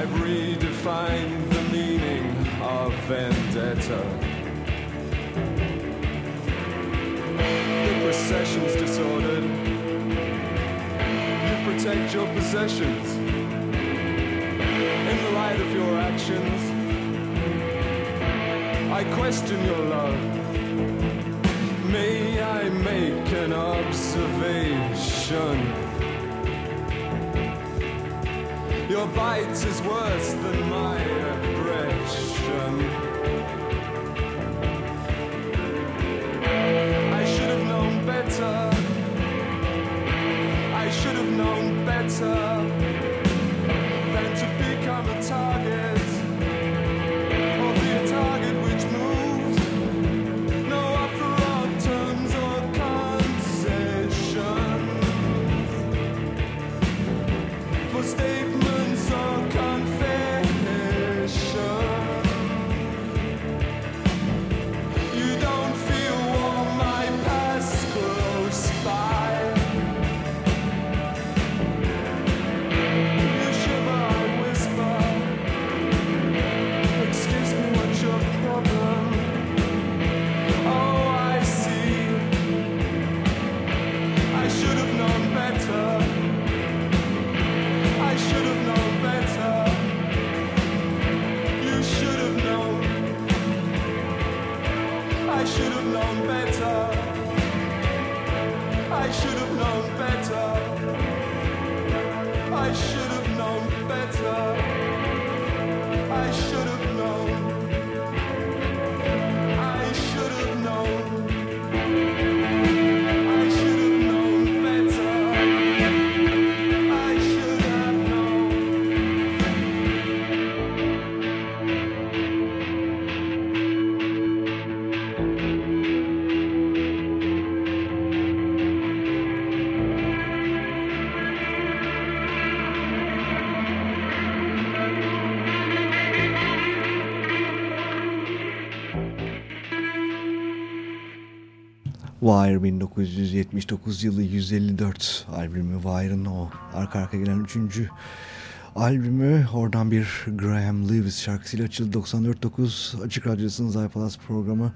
I've redefined the meaning of vendetta. The procession's disordered. You protect your possessions. In the light of your actions, I question your love. May I make an observation? Your bite is worse than my aggression. I should have known better. I should have known better Wire 1979 yılı 154 albümü Wire'ın o arka arka gelen üçüncü albümü oradan bir Graham Lewis şarkısıyla açıldı 94.9 Açık Radyosu'nun iPlus programı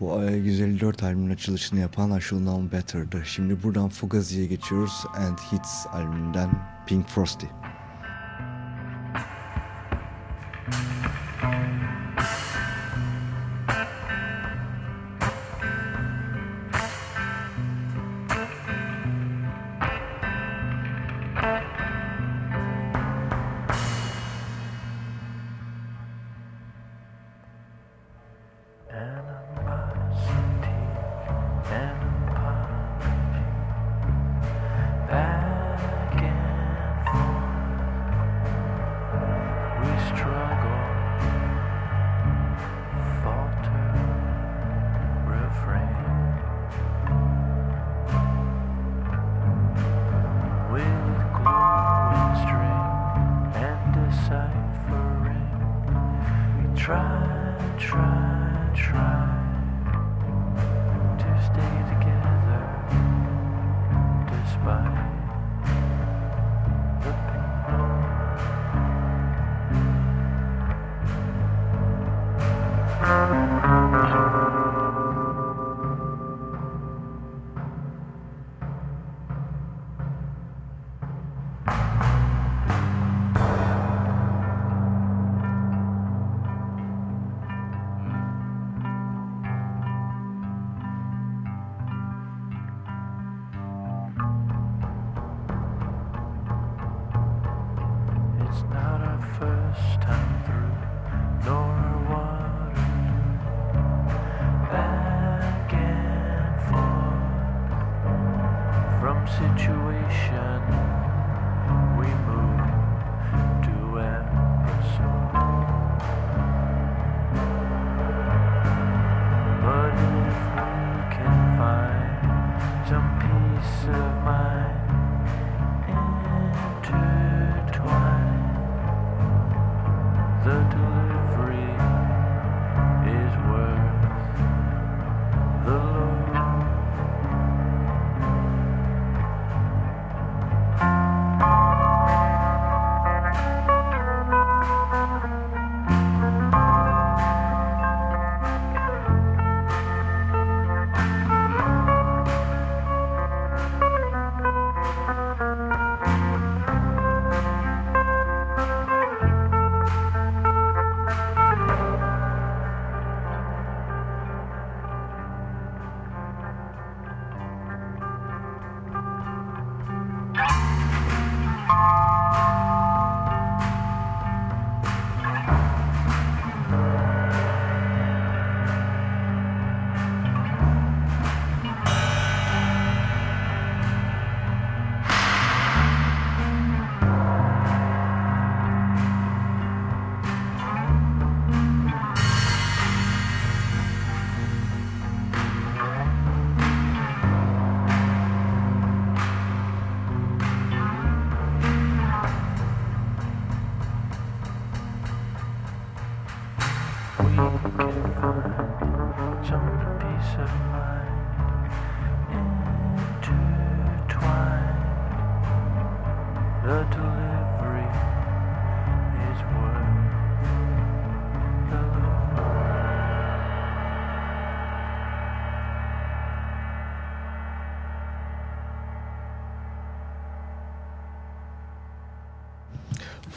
bu e, 154 albümün açılışını yapan I Should Better'dı. Şimdi buradan Fugazi'ye geçiyoruz And Hits albümünden Pink Frosty.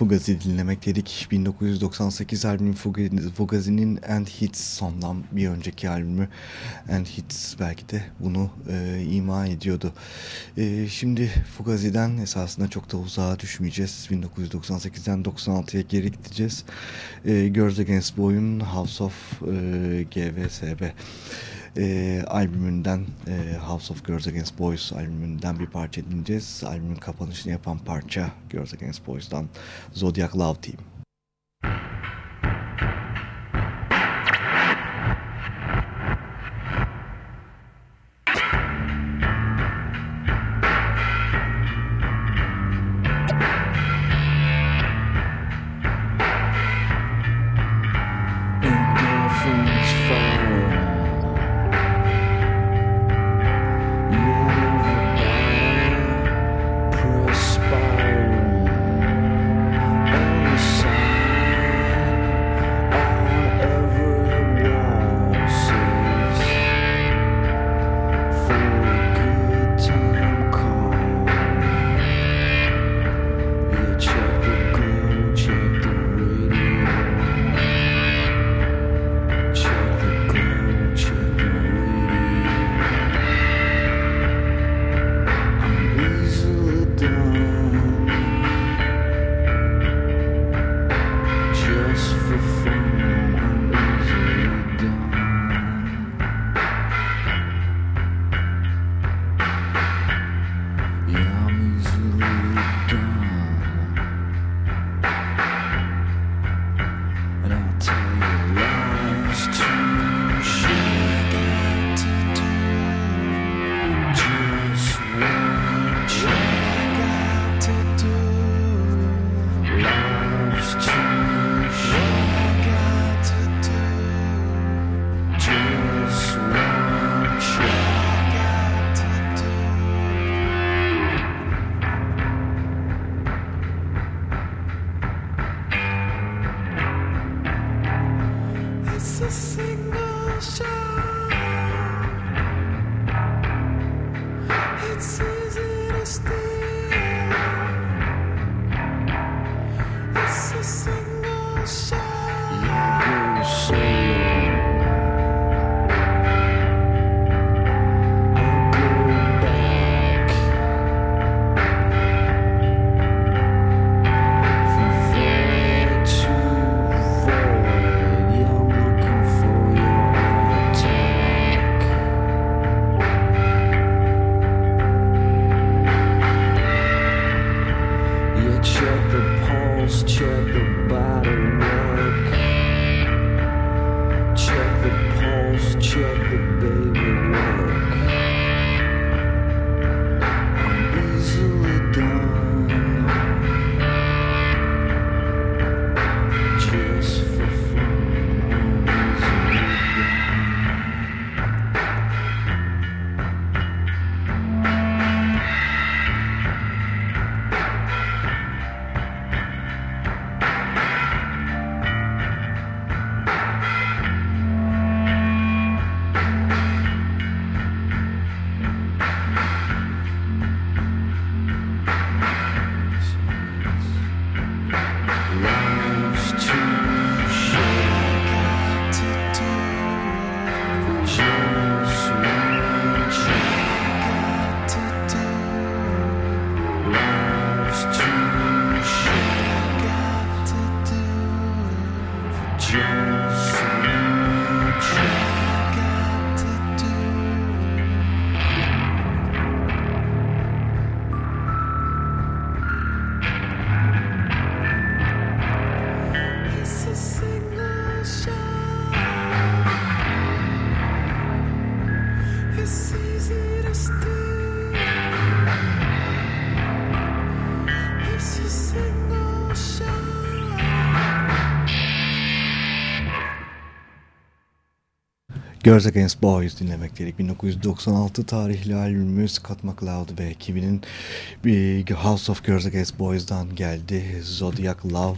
Fugazi dinlemek dedik. 1998 albümü Fugazi'nin End Hits sondan bir önceki albümü End Hits belki de bunu e, ima ediyordu. E, şimdi Fugazi'den esasında çok da uzağa düşmeyeceğiz. 1998'den 96'ya geri gideceğiz. E, Girls Against Boy'un House of e, GVSB e, albümünden e, House of Girls Against Boys albümünden bir parça dinleyeceğiz. Albümün kapanışını yapan parça Girls Against Boys'dan Zodiac Love Team. Girls Against Boys dinlemekteydik. 1996 tarihli albümü Scott McCloud ve ekibinin House of Girls Against Boys'dan geldi. Zodiac Love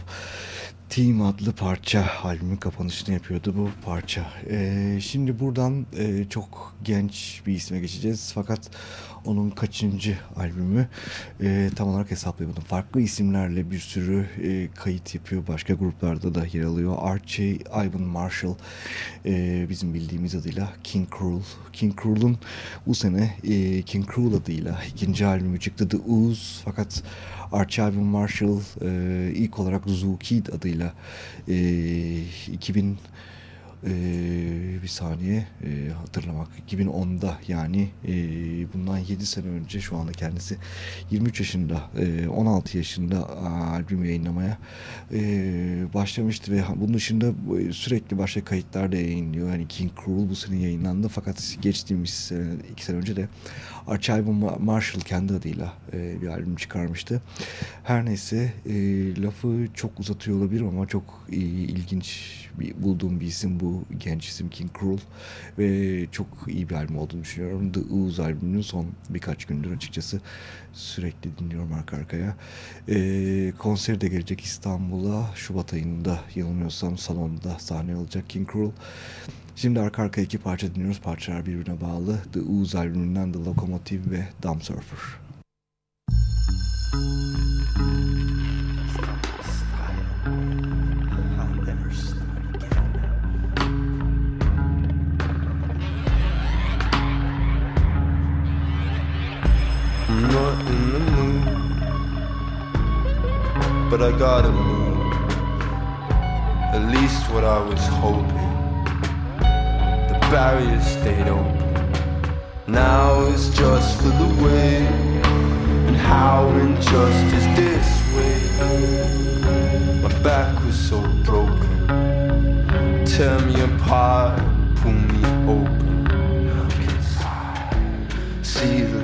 Team adlı parça albümün kapanışını yapıyordu bu parça. Ee, şimdi buradan e, çok genç bir isme geçeceğiz fakat onun kaçıncı albümü e, tam olarak hesaplayamadım. Farklı isimlerle bir sürü e, kayıt yapıyor. Başka gruplarda da yer alıyor. Archie Ivan Marshall e, bizim bildiğimiz adıyla King Cruel. King Cruel'un bu sene e, King Cruel adıyla ikinci albümü çıktı The Ooze fakat Archie Ivan Marshall e, ilk olarak Zoo Kid adıyla e, 2000 ee, bir saniye ee, hatırlamak 2010'da yani ee, bundan 7 sene önce şu anda kendisi 23 yaşında ee, 16 yaşında albüm yayınlamaya ee, başlamıştı ve bunun dışında sürekli başka kayıtlar da yayınlıyor. Yani King Cruel bu sene yayınlandı fakat geçtiğimiz sene, 2 sene önce de Ma- Marshall kendi adıyla ee, bir albüm çıkarmıştı. Her neyse ee, lafı çok uzatıyor olabilirim ama çok ee, ilginç bir, bulduğum bir isim bu genç isim King Cruel ve çok iyi bir albüm olduğunu düşünüyorum. The Ooze albümünün son birkaç gündür açıkçası sürekli dinliyorum arka arkaya. Ee, konseri de gelecek İstanbul'a Şubat ayında yanılmıyorsam salonda sahne alacak King Cruel. Şimdi arka arkaya iki parça dinliyoruz. Parçalar birbirine bağlı. The Ooze albümünden The Locomotive ve Dumb Surfer. I'm not in the mood, but I gotta move. At least what I was hoping. The barriers stayed open. Now it's just for the way and how injustice this way. My back was so broken. Tear me apart, pull me open. See the corrosion. The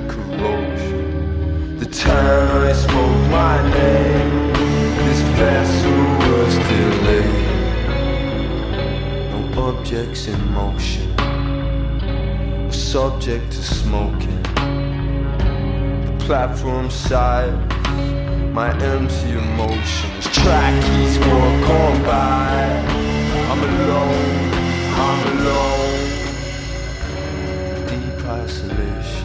time I spoke my name, this vessel was delayed. No objects in motion, a subject to smoking. The platform size, my empty emotions. Trackies walk on by. I'm alone, I'm alone. Deep isolation.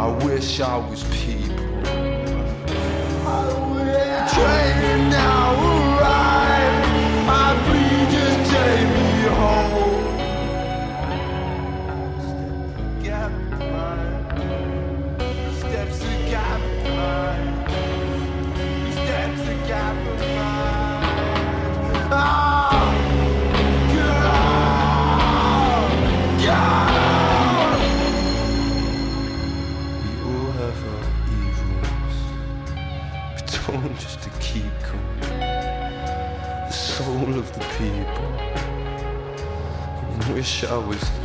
I wish I was people. I wish. training now. wish I was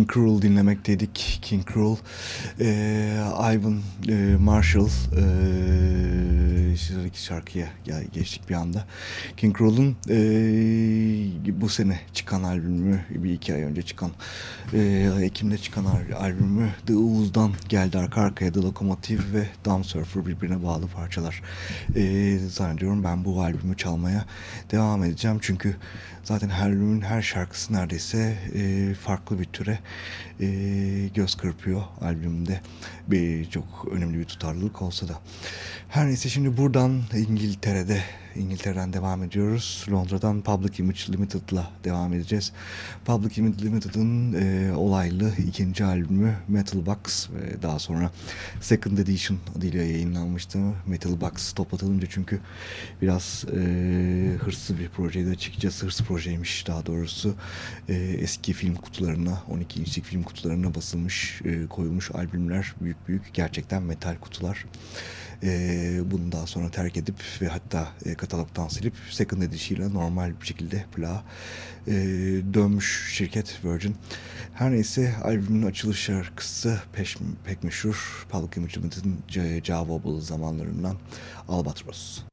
King Cruel dinlemekteydik. King Cruel, e, Ivan e, Marshall e, sıradaki şarkıya geçtik bir anda. King Cruel'un e, bu sene çıkan albümü, bir iki ay önce çıkan e, Ekim'de çıkan albümü The Ooz'dan geldi arka arkaya The Locomotive ve Down Surfer birbirine bağlı parçalar. E, zannediyorum ben bu albümü çalmaya devam edeceğim çünkü Zaten her albümün her şarkısı neredeyse e, farklı bir türe e, göz kırpıyor albümde. Bir, çok önemli bir tutarlılık olsa da. Her neyse şimdi buradan İngiltere'de İngiltere'den devam ediyoruz. Londra'dan Public Image Limited'la devam edeceğiz. Public Image Limited'ın e, olaylı ikinci albümü Metal Box ve daha sonra Second Edition adıyla yayınlanmıştı. Metal Box toplatılınca çünkü biraz e, hırslı bir projeydi. Açıkçası hırs projeymiş daha doğrusu. E, eski film kutularına, 12 inçlik film kutularına basılmış, e, koyulmuş albümler büyük büyük gerçekten metal kutular e, bunu daha sonra terk edip ve hatta e, katalogdan silip second edişiyle normal bir şekilde plağa e, dönmüş şirket Virgin. Her neyse albümün açılış şarkısı peş, pek meşhur Public Image Limited'in Java zamanlarından Albatros.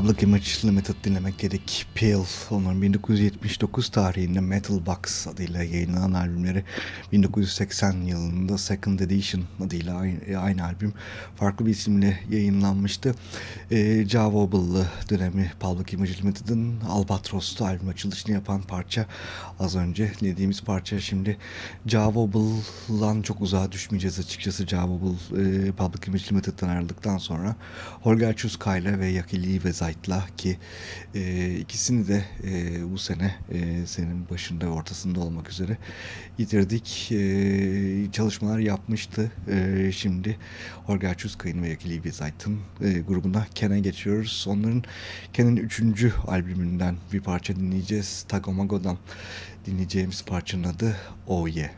Public Image Limited dinlemek gerek. Pale, onların 1979 tarihinde Metal Box adıyla yayınlanan albümleri 1980 yılında Second Edition adıyla aynı, aynı albüm farklı bir isimle yayınlanmıştı. E, Javoble'lı dönemi Public Image Limited'ın Albatros'ta albüm açılışını yapan parça az önce dinlediğimiz parça şimdi Javoble'dan çok uzağa düşmeyeceğiz açıkçası Javoble e, Public Image Limited'dan ayrıldıktan sonra Holger Çuskay'la ve Yakili ve Zayt'la ki e, ikisini de e, bu sene e, senin başında ortasında olmak üzere yitirdik. E, çalışmalar yapmıştı. E, şimdi Holger Çuskay'ın ve Yakili ve Zayt'ın e, grubuna Ken'e geçiyoruz. Onların Ken'in üçüncü albümünden bir parça dinleyeceğiz. Tagomago'dan dinleyeceğimiz parçanın adı Oh Yeah.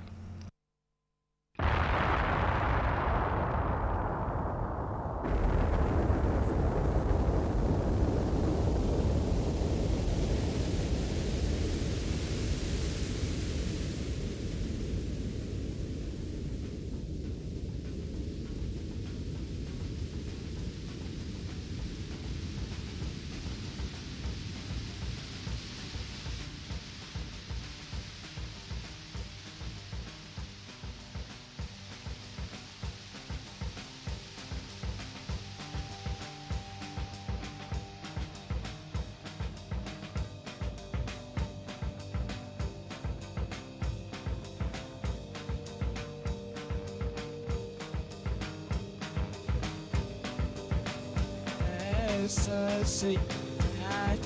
Yes, I see. I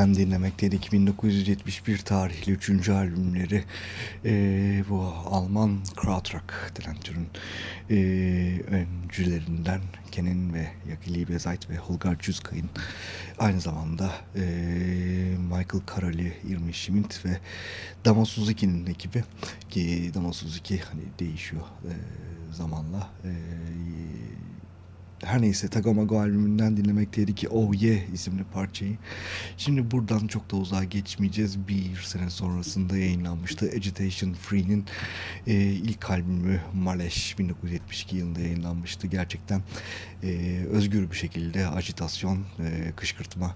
Ken dinlemekteydik 1971 tarihli 3. albümleri e, bu Alman krautrock denen türün e, öncülerinden Ken'in ve Jaki Liebezeit ve Holger Cüskay'ın aynı zamanda e, Michael Karali, Irmi Schmidt ve Dama Suzuki'nin ekibi ki Dama Suzuki hani değişiyor e, zamanla e, her neyse Tagamago albümünden dinlemekteydik Oh Yeah isimli parçayı. Şimdi buradan çok da uzağa geçmeyeceğiz. Bir sene sonrasında yayınlanmıştı. Agitation Free'nin e, ilk albümü Maleş 1972 yılında yayınlanmıştı. Gerçekten e, özgür bir şekilde ajitasyon, e, kışkırtma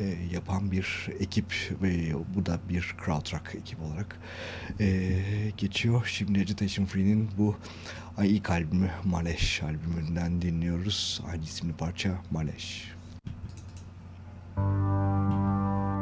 e, yapan bir ekip ve bu da bir krautrock ekip olarak e, geçiyor. Şimdi Agitation Free'nin bu Ay ilk albümü Maleş albümünden dinliyoruz. Aynı isimli parça Maleş. Thank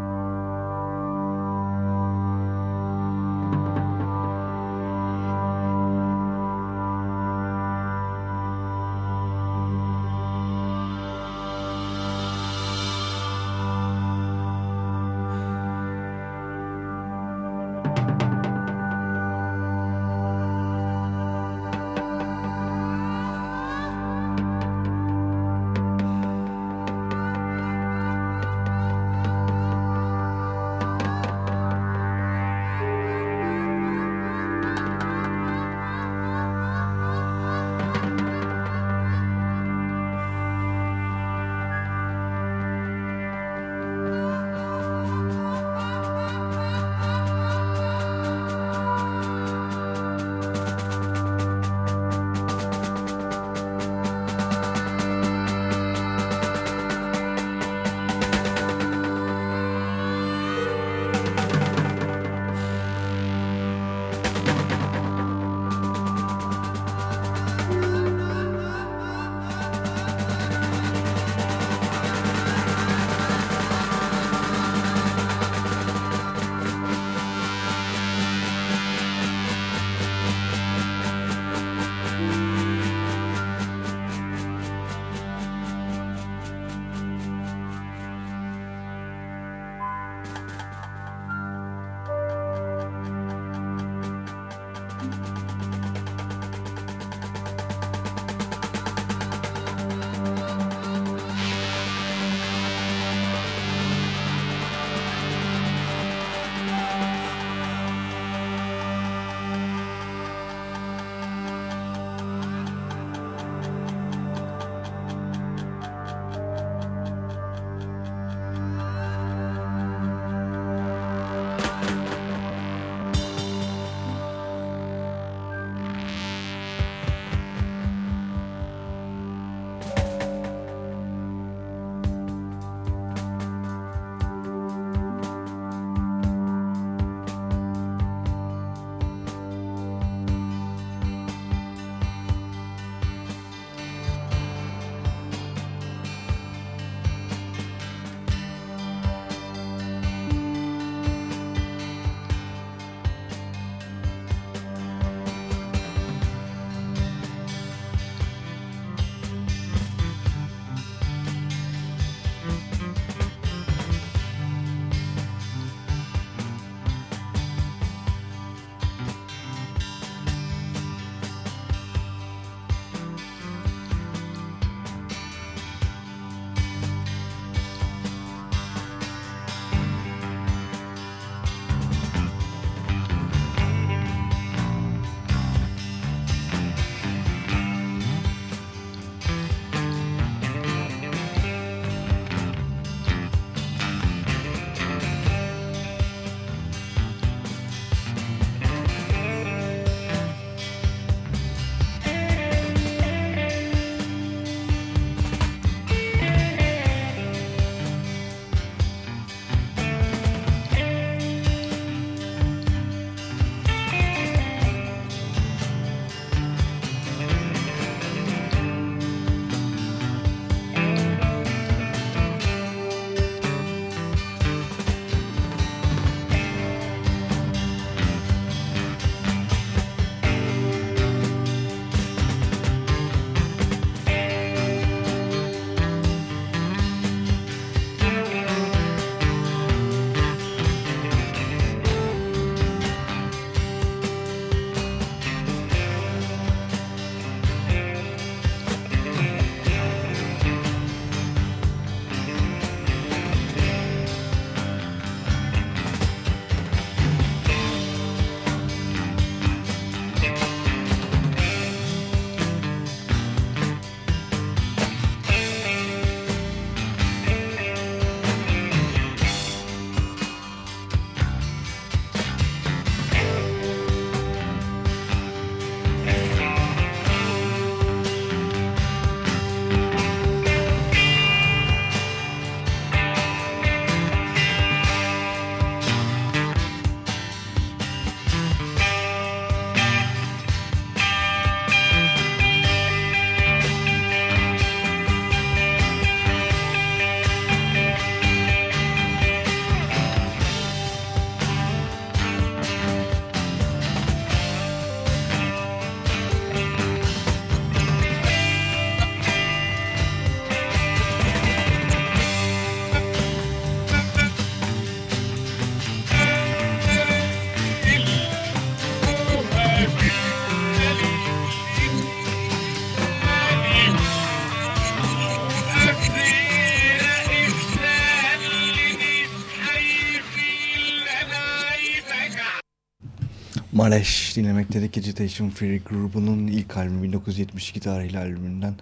Maleş dinlemekteydik Agitation Free grubunun ilk albümü 1972 tarihli albümünden.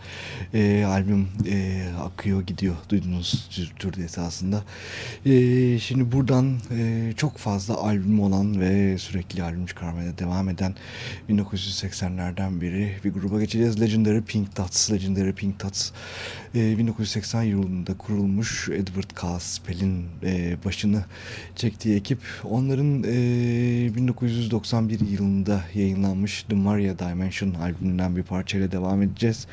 E, albüm e, akıyor gidiyor. Duydunuz türde esasında. E, şimdi buradan e, çok fazla albüm olan ve sürekli albüm çıkarmaya devam eden 1980'lerden biri bir gruba geçeceğiz. Legendary Pink Dots Legendary Pink Dots e, 1980 yılında kurulmuş Edward K. Spell'in e, başını çektiği ekip. Onların e, 1990 1991 yılında yayınlanmış The Maria Dimension albümünden bir parçayla devam edeceğiz.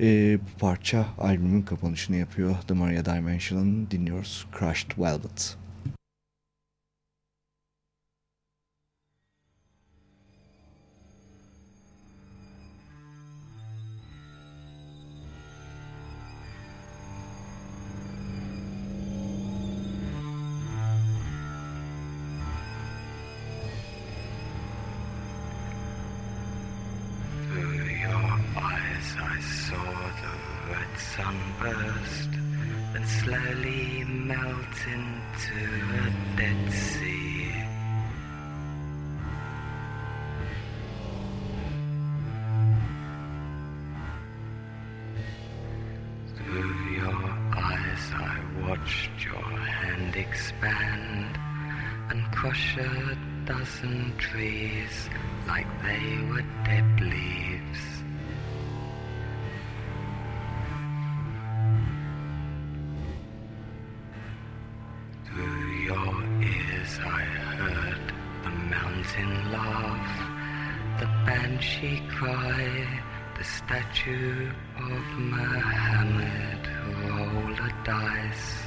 Ee, bu parça albümün kapanışını yapıyor. The Maria Dimension'ın dinliyoruz. Crushed Velvet. Slowly melts into a dead sea. Through your eyes I watched your hand expand and crush a dozen trees like they were dead mountain laugh, the banshee cry, the statue of Muhammad roll a dice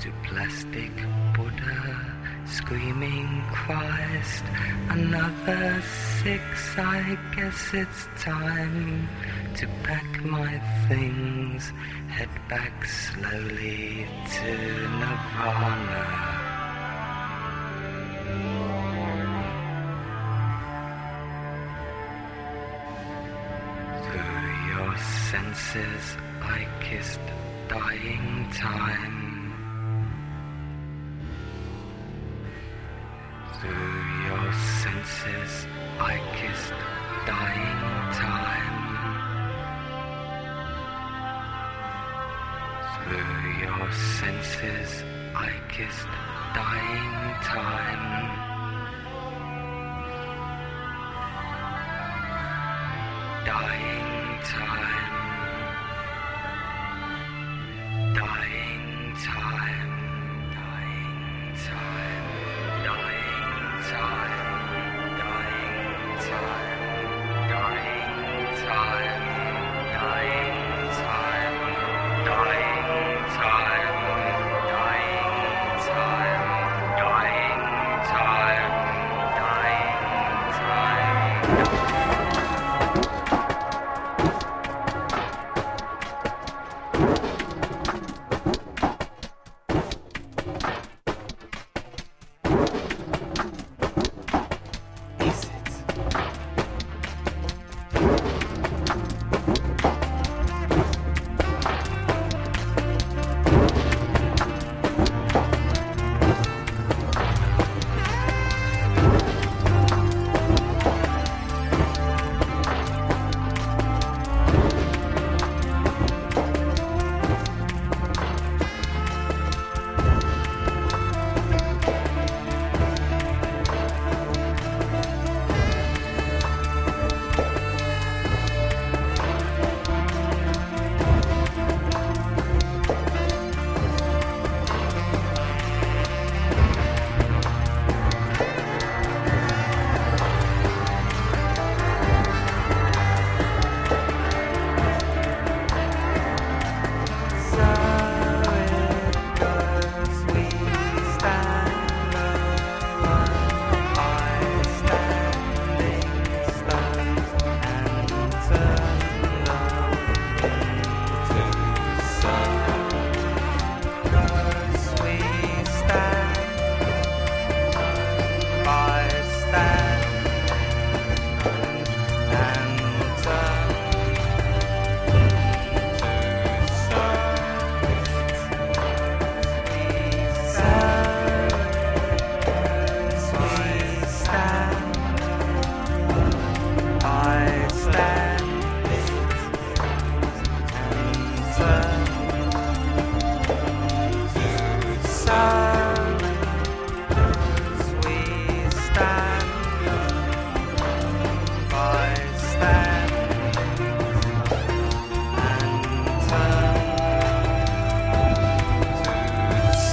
to plastic Buddha screaming Christ. Another six, I guess it's time to pack my things, head back slowly to Nirvana. Senses I kissed dying time. Through your senses I kissed dying time. Through your senses I kissed dying time.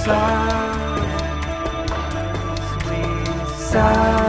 side. Sweet side.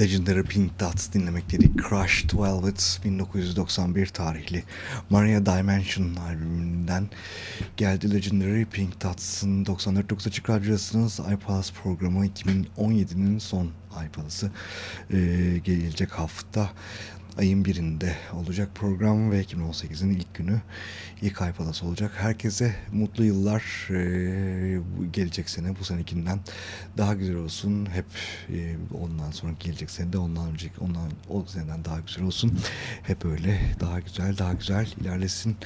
Legendary Pink Dots dinlemek dedik. Crushed Velvet 1991 tarihli Maria Dimension albümünden geldi. Legendary Pink Dots'ın 94.9 Açık Radyosu'nuz iPalaz programı 2017'nin son iPalaz'ı ee, gelecek hafta ayın birinde olacak program ve 2018'in ilk günü ilk ay palası olacak. Herkese mutlu yıllar ee, gelecek sene bu senekinden daha güzel olsun. Hep e, ondan sonra gelecek sene de ondan önceki ondan o seneden daha güzel olsun. Hep öyle daha güzel daha güzel ilerlesin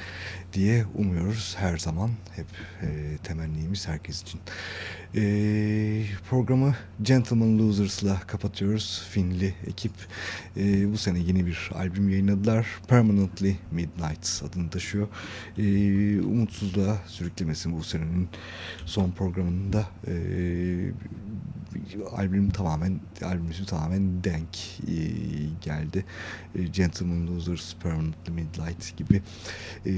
diye umuyoruz her zaman. Hep e, temennimiz herkes için. E, programı Gentleman Losers'la kapatıyoruz. Finli ekip e, bu sene yeni bir albüm yayınladılar. Permanently Midnight adını taşıyor. E, umutsuzluğa sürüklemesin bu senenin son programında e, albüm tamamen albümüsü tamamen denk e, geldi. E, Gentleman Losers, Permanently Midnight gibi e,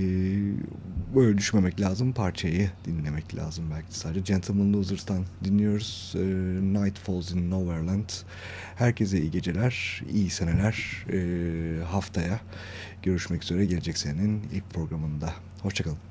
böyle düşmemek lazım. Parçayı dinlemek lazım belki sadece. Gentleman Losers'tan dinliyoruz. E, Night Falls in Nowhereland. Herkese iyi geceler, iyi seneler. E, haftaya görüşmek üzere gelecek senenin ilk programında. Hoşçakalın.